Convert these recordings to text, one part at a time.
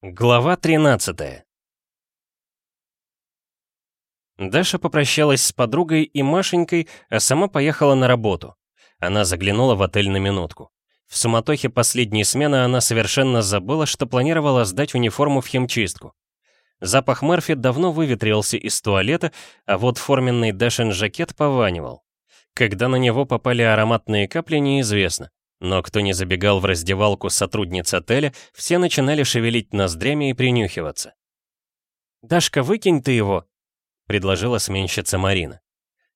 Глава 13 Даша попрощалась с подругой и Машенькой, а сама поехала на работу. Она заглянула в отель на минутку. В суматохе последней смены она совершенно забыла, что планировала сдать униформу в химчистку. Запах Мерфи давно выветрился из туалета, а вот форменный Дашин жакет пованивал. Когда на него попали ароматные капли, неизвестно. Но кто не забегал в раздевалку сотрудниц отеля, все начинали шевелить ноздрями и принюхиваться. «Дашка, выкинь ты его!» — предложила сменщица Марина.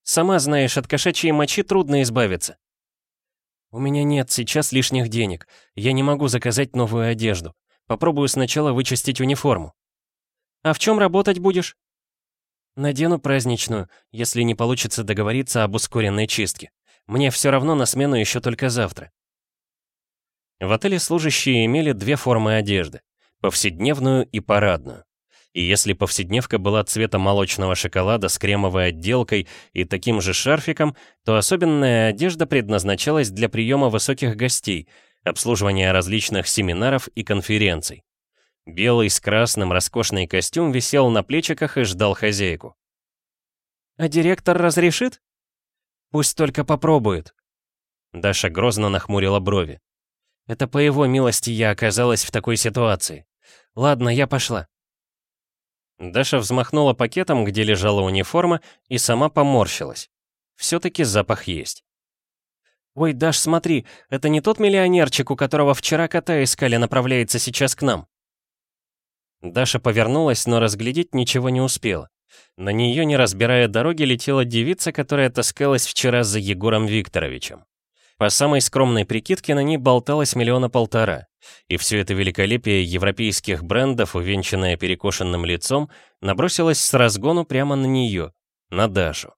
«Сама знаешь, от кошачьей мочи трудно избавиться». «У меня нет сейчас лишних денег. Я не могу заказать новую одежду. Попробую сначала вычистить униформу». «А в чем работать будешь?» «Надену праздничную, если не получится договориться об ускоренной чистке. Мне все равно на смену еще только завтра». В отеле служащие имели две формы одежды – повседневную и парадную. И если повседневка была цвета молочного шоколада с кремовой отделкой и таким же шарфиком, то особенная одежда предназначалась для приема высоких гостей, обслуживания различных семинаров и конференций. Белый с красным роскошный костюм висел на плечиках и ждал хозяйку. «А директор разрешит?» «Пусть только попробует». Даша грозно нахмурила брови. Это по его милости я оказалась в такой ситуации. Ладно, я пошла. Даша взмахнула пакетом, где лежала униформа, и сама поморщилась. Все-таки запах есть. «Ой, Даш, смотри, это не тот миллионерчик, у которого вчера кота искали, направляется сейчас к нам?» Даша повернулась, но разглядеть ничего не успела. На нее, не разбирая дороги, летела девица, которая таскалась вчера за Егором Викторовичем. По самой скромной прикидке на ней болталось миллиона полтора. И все это великолепие европейских брендов, увенчанное перекошенным лицом, набросилось с разгону прямо на нее, на Дашу.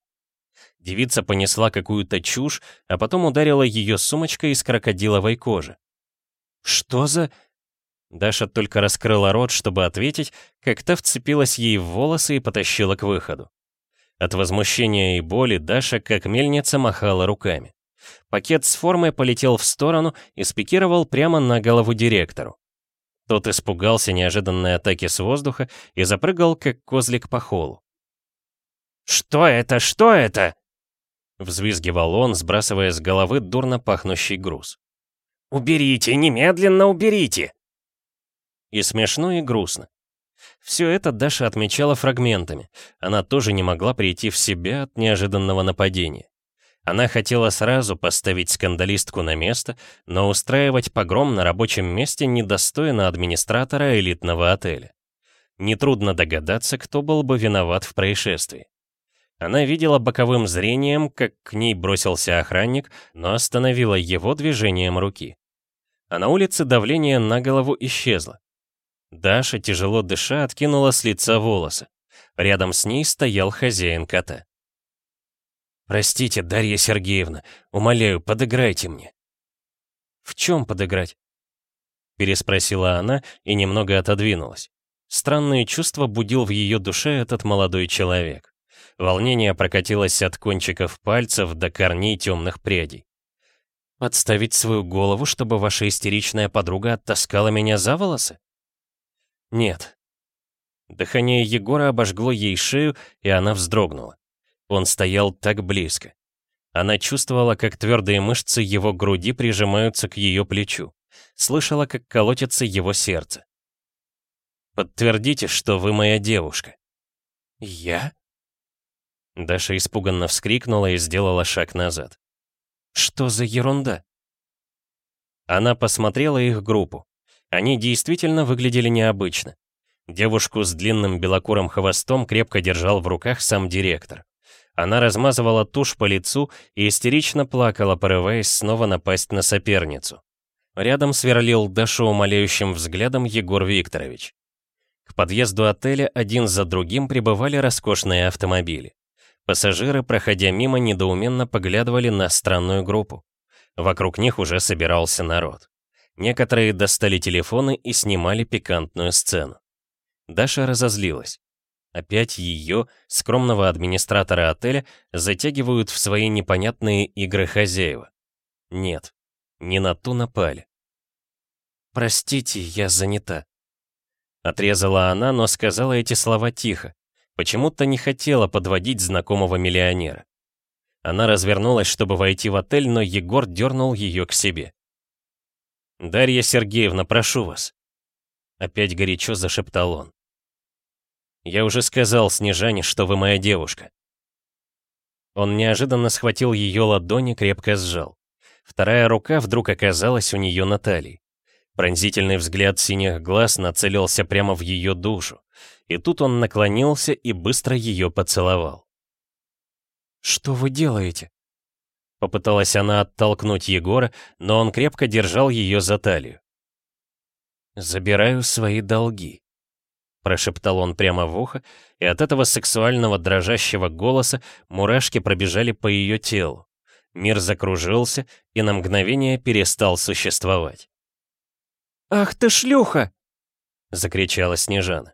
Девица понесла какую-то чушь, а потом ударила ее сумочкой из крокодиловой кожи. «Что за...» Даша только раскрыла рот, чтобы ответить, как та вцепилась ей в волосы и потащила к выходу. От возмущения и боли Даша, как мельница, махала руками. Пакет с формой полетел в сторону и спикировал прямо на голову директору. Тот испугался неожиданной атаки с воздуха и запрыгал, как козлик по холу. «Что это? Что это?» Взвизгивал он, сбрасывая с головы дурно пахнущий груз. «Уберите! Немедленно уберите!» И смешно, и грустно. Все это Даша отмечала фрагментами. Она тоже не могла прийти в себя от неожиданного нападения. Она хотела сразу поставить скандалистку на место, но устраивать погром на рабочем месте недостойно администратора элитного отеля. Нетрудно догадаться, кто был бы виноват в происшествии. Она видела боковым зрением, как к ней бросился охранник, но остановила его движением руки. А на улице давление на голову исчезло. Даша, тяжело дыша, откинула с лица волосы. Рядом с ней стоял хозяин кота. «Простите, Дарья Сергеевна, умоляю, подыграйте мне». «В чем подыграть?» Переспросила она и немного отодвинулась. Странные чувства будил в ее душе этот молодой человек. Волнение прокатилось от кончиков пальцев до корней темных прядей. «Подставить свою голову, чтобы ваша истеричная подруга оттаскала меня за волосы?» «Нет». Дыхание Егора обожгло ей шею, и она вздрогнула. Он стоял так близко. Она чувствовала, как твердые мышцы его груди прижимаются к ее плечу. Слышала, как колотится его сердце. «Подтвердите, что вы моя девушка». «Я?» Даша испуганно вскрикнула и сделала шаг назад. «Что за ерунда?» Она посмотрела их группу. Они действительно выглядели необычно. Девушку с длинным белокурым хвостом крепко держал в руках сам директор. Она размазывала тушь по лицу и истерично плакала, порываясь снова напасть на соперницу. Рядом сверлил Дашу умоляющим взглядом Егор Викторович. К подъезду отеля один за другим прибывали роскошные автомобили. Пассажиры, проходя мимо, недоуменно поглядывали на странную группу. Вокруг них уже собирался народ. Некоторые достали телефоны и снимали пикантную сцену. Даша разозлилась. Опять ее, скромного администратора отеля, затягивают в свои непонятные игры хозяева. Нет, не на ту напали. «Простите, я занята». Отрезала она, но сказала эти слова тихо. Почему-то не хотела подводить знакомого миллионера. Она развернулась, чтобы войти в отель, но Егор дернул ее к себе. «Дарья Сергеевна, прошу вас». Опять горячо зашептал он. «Я уже сказал Снежане, что вы моя девушка». Он неожиданно схватил ее ладони, крепко сжал. Вторая рука вдруг оказалась у нее на талии. Пронзительный взгляд синих глаз нацелился прямо в ее душу. И тут он наклонился и быстро ее поцеловал. «Что вы делаете?» Попыталась она оттолкнуть Егора, но он крепко держал ее за талию. «Забираю свои долги», — прошептал он прямо в ухо, и от этого сексуального дрожащего голоса мурашки пробежали по ее телу. Мир закружился и на мгновение перестал существовать. «Ах ты шлюха!» — закричала Снежана.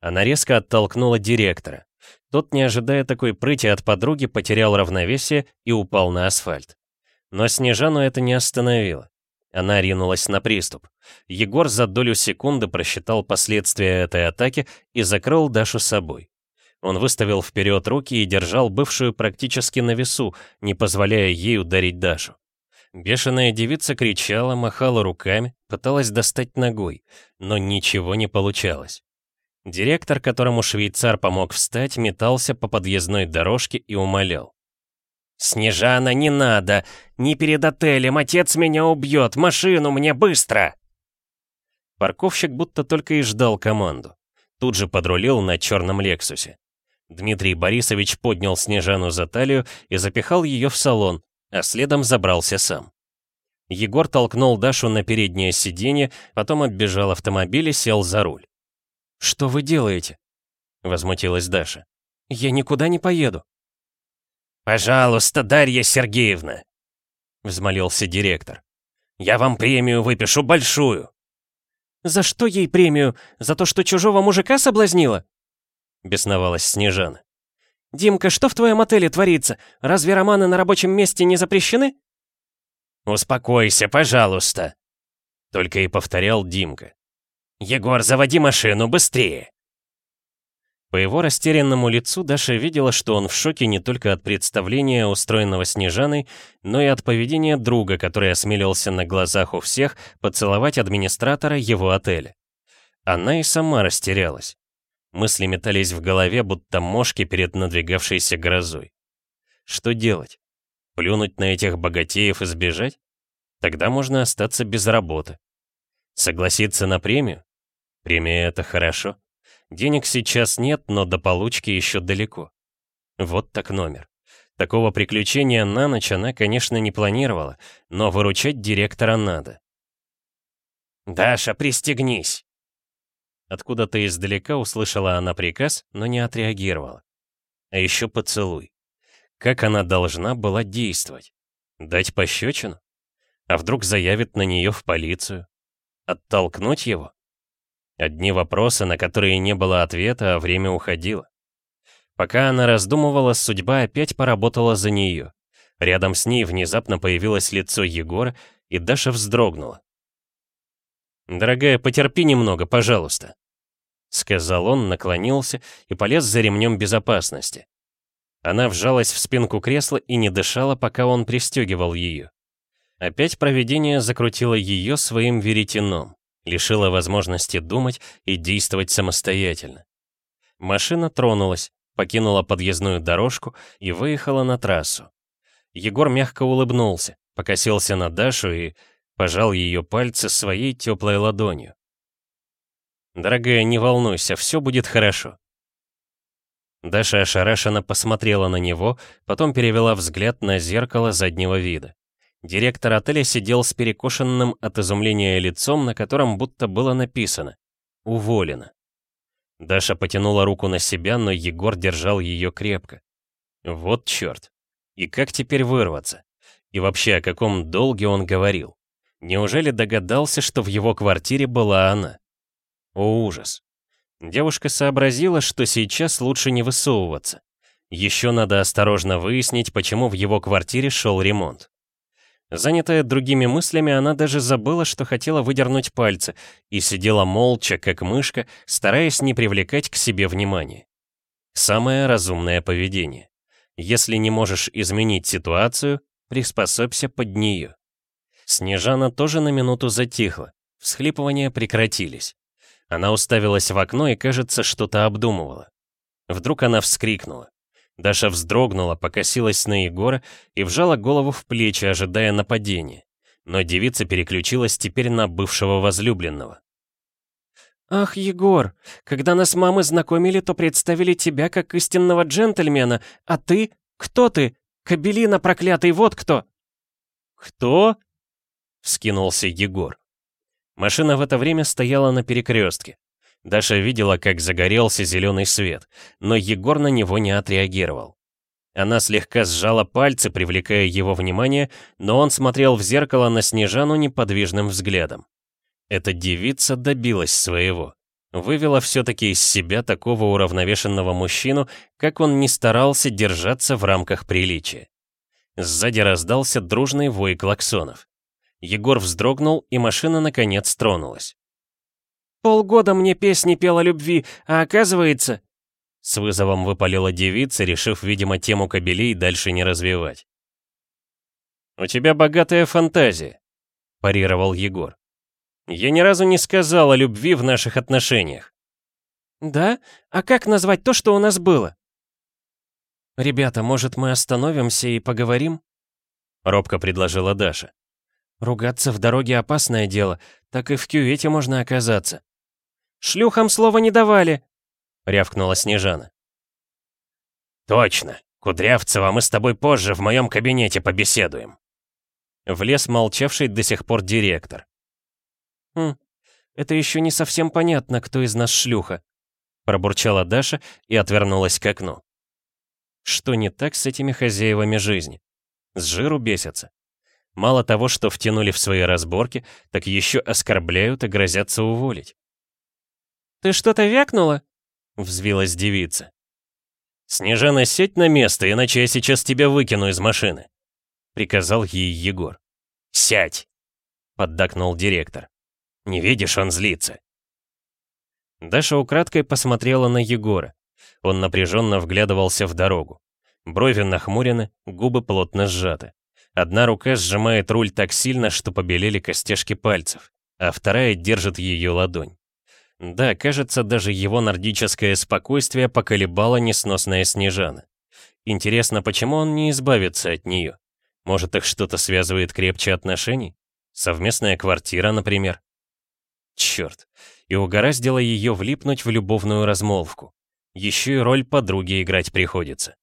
Она резко оттолкнула директора. Тот, не ожидая такой прыти от подруги, потерял равновесие и упал на асфальт. Но Снежану это не остановило. Она ринулась на приступ. Егор за долю секунды просчитал последствия этой атаки и закрыл Дашу собой. Он выставил вперед руки и держал бывшую практически на весу, не позволяя ей ударить Дашу. Бешеная девица кричала, махала руками, пыталась достать ногой, но ничего не получалось. Директор, которому швейцар помог встать, метался по подъездной дорожке и умолял. «Снежана, не надо! Не перед отелем, отец меня убьет! Машину мне быстро!» Парковщик будто только и ждал команду. Тут же подрулил на черном Лексусе. Дмитрий Борисович поднял Снежану за талию и запихал ее в салон, а следом забрался сам. Егор толкнул Дашу на переднее сиденье, потом оббежал автомобиль и сел за руль. «Что вы делаете?» — возмутилась Даша. «Я никуда не поеду». «Пожалуйста, Дарья Сергеевна!» — взмолился директор. «Я вам премию выпишу большую!» «За что ей премию? За то, что чужого мужика соблазнила?» — бесновалась Снежана. «Димка, что в твоем отеле творится? Разве романы на рабочем месте не запрещены?» «Успокойся, пожалуйста!» Только и повторял Димка. «Егор, заводи машину, быстрее!» По его растерянному лицу Даша видела, что он в шоке не только от представления, устроенного Снежаной, но и от поведения друга, который осмелился на глазах у всех поцеловать администратора его отеля. Она и сама растерялась. Мысли метались в голове, будто мошки перед надвигавшейся грозой. Что делать? Плюнуть на этих богатеев и сбежать? Тогда можно остаться без работы. Согласиться на премию? Премия — это хорошо. Денег сейчас нет, но до получки еще далеко. Вот так номер. Такого приключения на ночь она, конечно, не планировала, но выручать директора надо. «Даша, пристегнись!» Откуда-то издалека услышала она приказ, но не отреагировала. А еще поцелуй. Как она должна была действовать? Дать пощечину? А вдруг заявит на нее в полицию? Оттолкнуть его? Одни вопросы, на которые не было ответа, а время уходило. Пока она раздумывала, судьба опять поработала за нее. Рядом с ней внезапно появилось лицо Егора, и Даша вздрогнула. «Дорогая, потерпи немного, пожалуйста», — сказал он, наклонился и полез за ремнем безопасности. Она вжалась в спинку кресла и не дышала, пока он пристегивал ее. Опять провидение закрутило ее своим веретеном, лишило возможности думать и действовать самостоятельно. Машина тронулась, покинула подъездную дорожку и выехала на трассу. Егор мягко улыбнулся, покосился на Дашу и пожал ее пальцы своей теплой ладонью. «Дорогая, не волнуйся, все будет хорошо. Даша ошарашенно посмотрела на него, потом перевела взгляд на зеркало заднего вида. Директор отеля сидел с перекошенным от изумления лицом, на котором будто было написано «Уволено». Даша потянула руку на себя, но Егор держал ее крепко. Вот черт. И как теперь вырваться? И вообще, о каком долге он говорил? Неужели догадался, что в его квартире была она? О, ужас. Девушка сообразила, что сейчас лучше не высовываться. Еще надо осторожно выяснить, почему в его квартире шел ремонт. Занятая другими мыслями, она даже забыла, что хотела выдернуть пальцы, и сидела молча, как мышка, стараясь не привлекать к себе внимания. Самое разумное поведение. Если не можешь изменить ситуацию, приспособься под нее. Снежана тоже на минуту затихла, всхлипывания прекратились. Она уставилась в окно и, кажется, что-то обдумывала. Вдруг она вскрикнула. Даша вздрогнула, покосилась на Егора и вжала голову в плечи, ожидая нападения. Но девица переключилась теперь на бывшего возлюбленного. «Ах, Егор, когда нас мамы знакомили, то представили тебя как истинного джентльмена, а ты? Кто ты? Кабелина проклятый, вот кто!» «Кто?» — вскинулся Егор. Машина в это время стояла на перекрестке. Даша видела, как загорелся зеленый свет, но Егор на него не отреагировал. Она слегка сжала пальцы, привлекая его внимание, но он смотрел в зеркало на Снежану неподвижным взглядом. Эта девица добилась своего. Вывела все-таки из себя такого уравновешенного мужчину, как он не старался держаться в рамках приличия. Сзади раздался дружный вой клаксонов. Егор вздрогнул, и машина наконец тронулась. Полгода мне песни пела любви, а оказывается...» С вызовом выпалила девица, решив, видимо, тему кобелей дальше не развивать. «У тебя богатая фантазия», — парировал Егор. «Я ни разу не сказал о любви в наших отношениях». «Да? А как назвать то, что у нас было?» «Ребята, может, мы остановимся и поговорим?» Робко предложила Даша. «Ругаться в дороге опасное дело, так и в кювете можно оказаться». Шлюхам слова не давали!» — рявкнула Снежана. «Точно! Кудрявцева, мы с тобой позже в моем кабинете побеседуем!» Влез молчавший до сих пор директор. «Хм, это еще не совсем понятно, кто из нас шлюха», — пробурчала Даша и отвернулась к окну. Что не так с этими хозяевами жизни? С жиру бесятся. Мало того, что втянули в свои разборки, так еще оскорбляют и грозятся уволить. «Ты что-то вякнула?» — взвилась девица. «Снежана, сядь на место, иначе я сейчас тебя выкину из машины», — приказал ей Егор. «Сядь!» — поддакнул директор. «Не видишь, он злится». Даша украдкой посмотрела на Егора. Он напряженно вглядывался в дорогу. Брови нахмурены, губы плотно сжаты. Одна рука сжимает руль так сильно, что побелели костяшки пальцев, а вторая держит ее ладонь. Да, кажется, даже его нордическое спокойствие поколебало несносная Снежана. Интересно, почему он не избавится от нее? Может, их что-то связывает крепче отношений? Совместная квартира, например? Черт, и угораздило ее влипнуть в любовную размолвку. Еще и роль подруги играть приходится.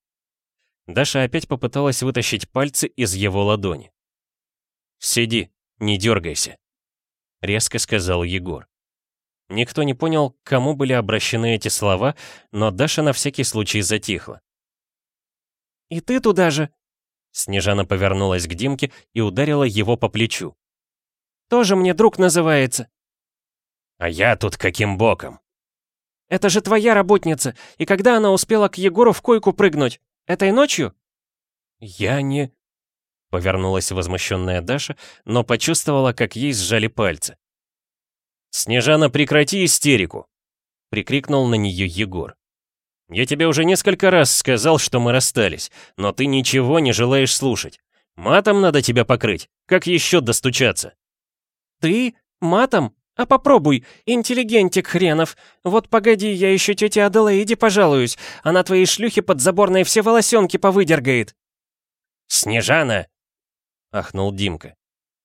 Даша опять попыталась вытащить пальцы из его ладони. «Сиди, не дергайся», — резко сказал Егор. Никто не понял, к кому были обращены эти слова, но Даша на всякий случай затихла. «И ты туда же?» Снежана повернулась к Димке и ударила его по плечу. «Тоже мне друг называется». «А я тут каким боком?» «Это же твоя работница, и когда она успела к Егору в койку прыгнуть? Этой ночью?» «Я не...» Повернулась возмущенная Даша, но почувствовала, как ей сжали пальцы. «Снежана, прекрати истерику!» — прикрикнул на нее Егор. «Я тебе уже несколько раз сказал, что мы расстались, но ты ничего не желаешь слушать. Матом надо тебя покрыть. Как еще достучаться?» «Ты? Матом? А попробуй, интеллигентик хренов. Вот погоди, я еще тете Аделаиде пожалуюсь. Она твоей шлюхе под заборной все волосенки повыдергает». «Снежана!» — ахнул Димка.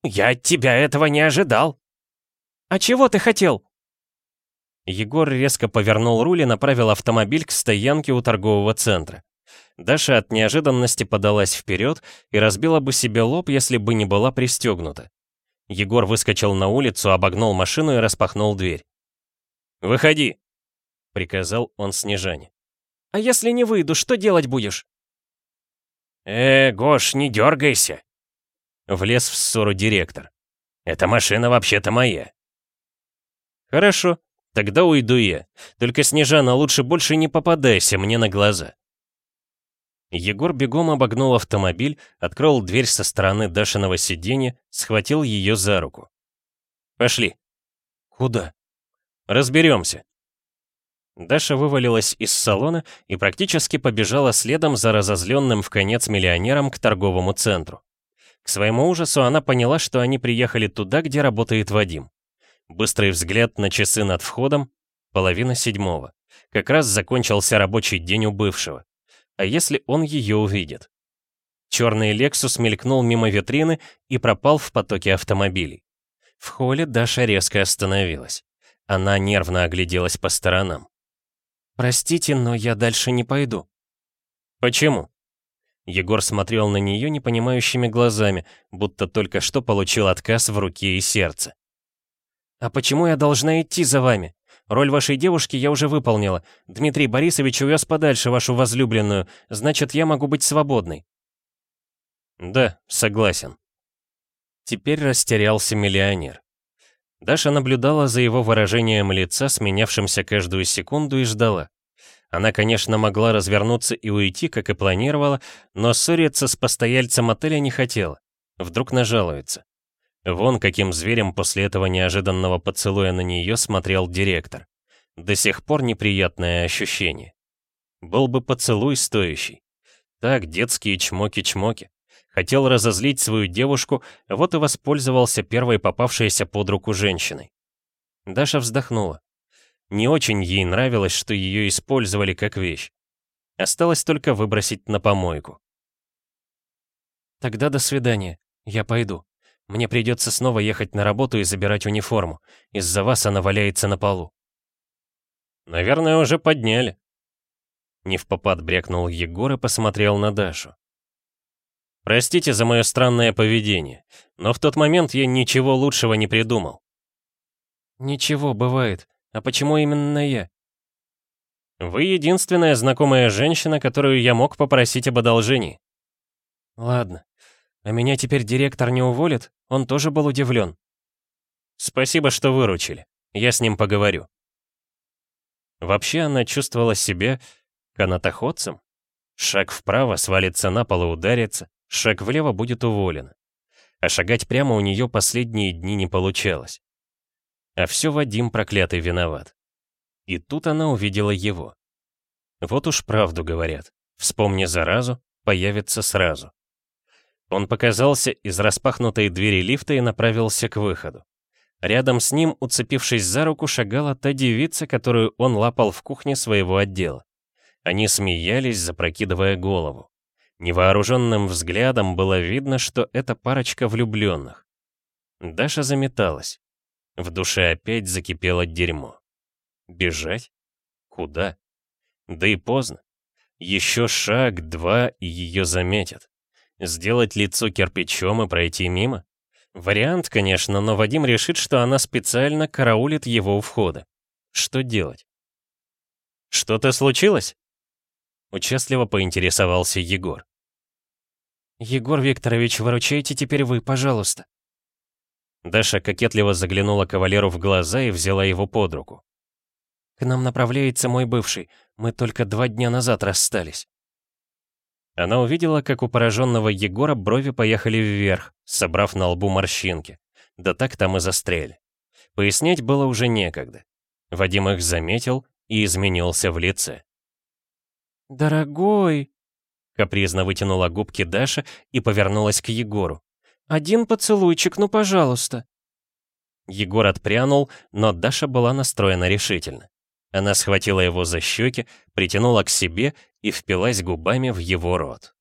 «Я от тебя этого не ожидал!» «А чего ты хотел?» Егор резко повернул руль и направил автомобиль к стоянке у торгового центра. Даша от неожиданности подалась вперед и разбила бы себе лоб, если бы не была пристегнута. Егор выскочил на улицу, обогнул машину и распахнул дверь. «Выходи!» — приказал он Снежане. «А если не выйду, что делать будешь?» «Э, Гош, не дергайся!» Влез в ссору директор. «Эта машина вообще-то моя!» «Хорошо, тогда уйду я. Только, Снежана, лучше больше не попадайся мне на глаза». Егор бегом обогнул автомобиль, открыл дверь со стороны Дашиного сиденья, схватил ее за руку. «Пошли». «Куда?» «Разберемся». Даша вывалилась из салона и практически побежала следом за разозленным в конец миллионером к торговому центру. К своему ужасу она поняла, что они приехали туда, где работает Вадим. Быстрый взгляд на часы над входом — половина седьмого. Как раз закончился рабочий день у бывшего. А если он ее увидит? Черный Лексус мелькнул мимо витрины и пропал в потоке автомобилей. В холле Даша резко остановилась. Она нервно огляделась по сторонам. «Простите, но я дальше не пойду». «Почему?» Егор смотрел на нее непонимающими глазами, будто только что получил отказ в руке и сердце. «А почему я должна идти за вами? Роль вашей девушки я уже выполнила. Дмитрий Борисович увез подальше вашу возлюбленную, значит, я могу быть свободной». «Да, согласен». Теперь растерялся миллионер. Даша наблюдала за его выражением лица, сменявшимся каждую секунду, и ждала. Она, конечно, могла развернуться и уйти, как и планировала, но ссориться с постояльцем отеля не хотела. Вдруг нажалуется. Вон каким зверем после этого неожиданного поцелуя на нее смотрел директор. До сих пор неприятное ощущение. Был бы поцелуй стоящий. Так, детские чмоки-чмоки. Хотел разозлить свою девушку, вот и воспользовался первой попавшейся под руку женщиной. Даша вздохнула. Не очень ей нравилось, что ее использовали как вещь. Осталось только выбросить на помойку. «Тогда до свидания. Я пойду. Мне придется снова ехать на работу и забирать униформу. Из-за вас она валяется на полу». «Наверное, уже подняли». Не в попад брякнул Егор и посмотрел на Дашу. Простите за мое странное поведение, но в тот момент я ничего лучшего не придумал. Ничего, бывает. А почему именно я? Вы единственная знакомая женщина, которую я мог попросить об одолжении. Ладно. А меня теперь директор не уволит? Он тоже был удивлен. Спасибо, что выручили. Я с ним поговорю. Вообще она чувствовала себя канатоходцем. Шаг вправо, свалится на пол и ударится. Шаг влево будет уволен. А шагать прямо у нее последние дни не получалось. А все Вадим проклятый виноват. И тут она увидела его. Вот уж правду говорят. Вспомни заразу, появится сразу. Он показался из распахнутой двери лифта и направился к выходу. Рядом с ним, уцепившись за руку, шагала та девица, которую он лапал в кухне своего отдела. Они смеялись, запрокидывая голову. Невооруженным взглядом было видно, что это парочка влюбленных. Даша заметалась. В душе опять закипело дерьмо. Бежать? Куда? Да и поздно. Еще шаг, два, и ее заметят. Сделать лицо кирпичом и пройти мимо? Вариант, конечно, но Вадим решит, что она специально караулит его у входа. Что делать? «Что-то случилось?» Участливо поинтересовался Егор. «Егор Викторович, выручайте теперь вы, пожалуйста». Даша кокетливо заглянула кавалеру в глаза и взяла его под руку. «К нам направляется мой бывший. Мы только два дня назад расстались». Она увидела, как у пораженного Егора брови поехали вверх, собрав на лбу морщинки. Да так там и застряли. Пояснять было уже некогда. Вадим их заметил и изменился в лице. «Дорогой!» Капризно вытянула губки Даша и повернулась к Егору. «Один поцелуйчик, ну пожалуйста!» Егор отпрянул, но Даша была настроена решительно. Она схватила его за щеки, притянула к себе и впилась губами в его рот.